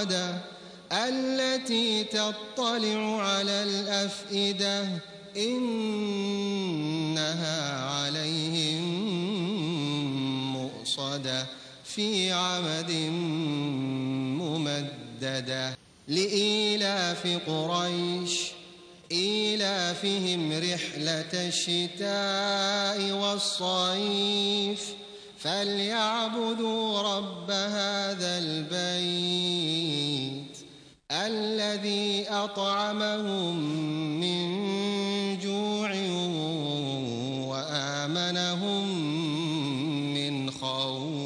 الموقدة التي تطلع على الأفئدة إنها عليهم مؤصدة في عمد ممددة. لإيلاف قريش إيلافهم رحلة الشتاء والصيف فليعبدوا رب هذا البيت. أطعمهم من جوع وآمنهم من خوف.